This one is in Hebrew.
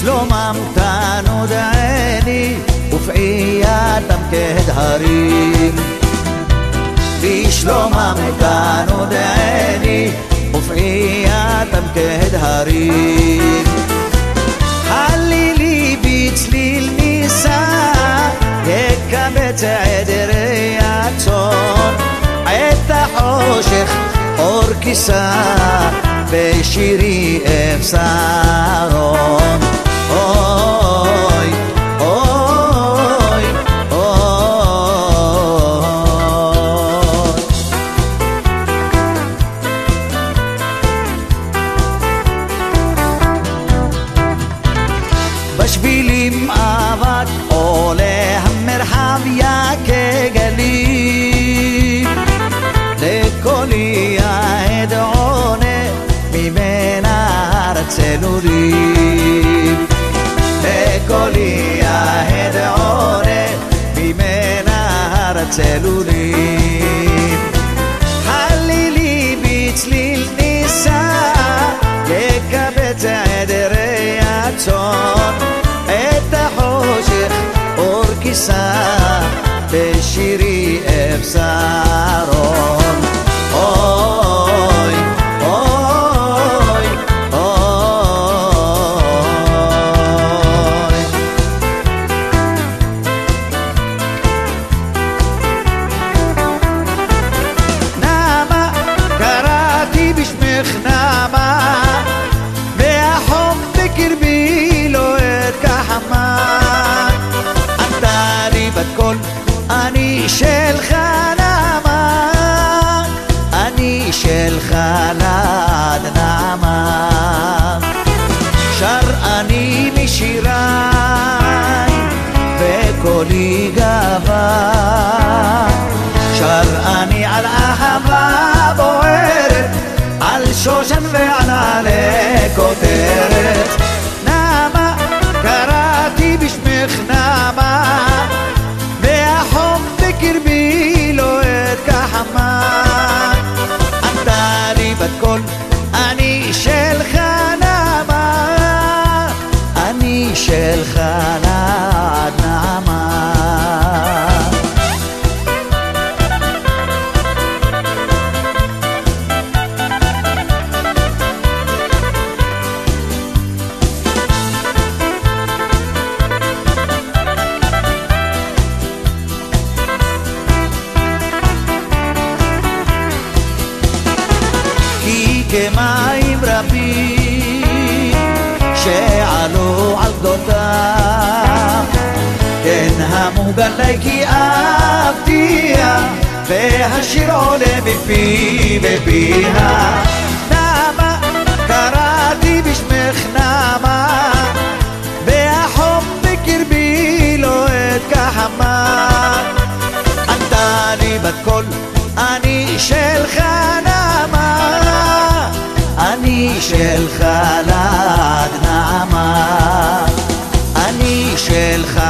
שלוממתן עוד עיני ופעייתם כהדהרים. בשלוממתן עוד עיני ופעייתם כהדהרים. הלילי בצליל נישא יקבץ עדר יעצור את החושך אור כיסה בשירי אפסרון בשבילים אבק עולה המרחב יא כגליל לקולי העד עונה ממנה הרצלולים לקולי העד עונה ממנה הרצלולים אור כיסה בשירי אפסרון אוי אוי אוי נעמה, קראתי שלך נעמה, אני שלך לעד נעמה. שר אני משיריי, וקולי גבה. שר אני על אהבה בוערת, על שושן ועל עלי כותרת. אני שלך נעמה, אני שלך לעד כמים רבים שעלו על גדותיו. כן המוגלי כי אבטיח והשיר עולה מפי ופיה לעד נעמה, אני שלך